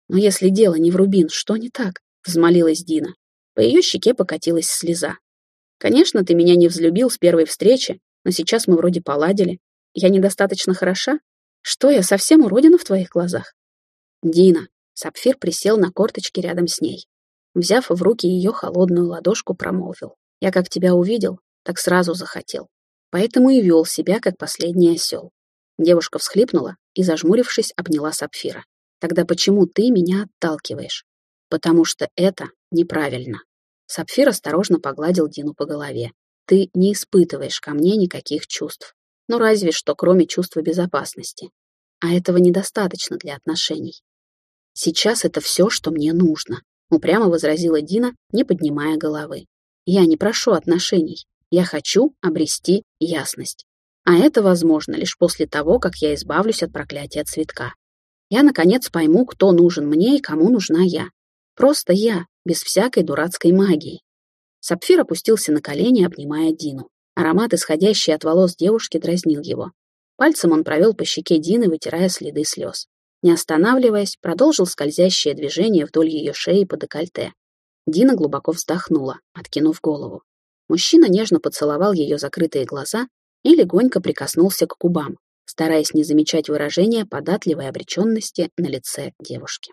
S1: Но если дело не в Рубин, что не так? Взмолилась Дина. По ее щеке покатилась слеза. Конечно, ты меня не взлюбил с первой встречи, но сейчас мы вроде поладили. Я недостаточно хороша? Что я, совсем уродина в твоих глазах? Дина. Сапфир присел на корточки рядом с ней. Взяв в руки ее холодную ладошку, промолвил. Я как тебя увидел, так сразу захотел. Поэтому и вел себя, как последний осел. Девушка всхлипнула и, зажмурившись, обняла Сапфира. «Тогда почему ты меня отталкиваешь?» «Потому что это неправильно». Сапфир осторожно погладил Дину по голове. «Ты не испытываешь ко мне никаких чувств. Ну, разве что кроме чувства безопасности. А этого недостаточно для отношений. Сейчас это все, что мне нужно», — упрямо возразила Дина, не поднимая головы. «Я не прошу отношений. Я хочу обрести ясность. А это возможно лишь после того, как я избавлюсь от проклятия цветка. Я, наконец, пойму, кто нужен мне и кому нужна я. Просто я, без всякой дурацкой магии. Сапфир опустился на колени, обнимая Дину. Аромат, исходящий от волос девушки, дразнил его. Пальцем он провел по щеке Дины, вытирая следы слез. Не останавливаясь, продолжил скользящее движение вдоль ее шеи по декольте. Дина глубоко вздохнула, откинув голову. Мужчина нежно поцеловал ее закрытые глаза и легонько прикоснулся к губам, стараясь не замечать выражения податливой обреченности на лице девушки.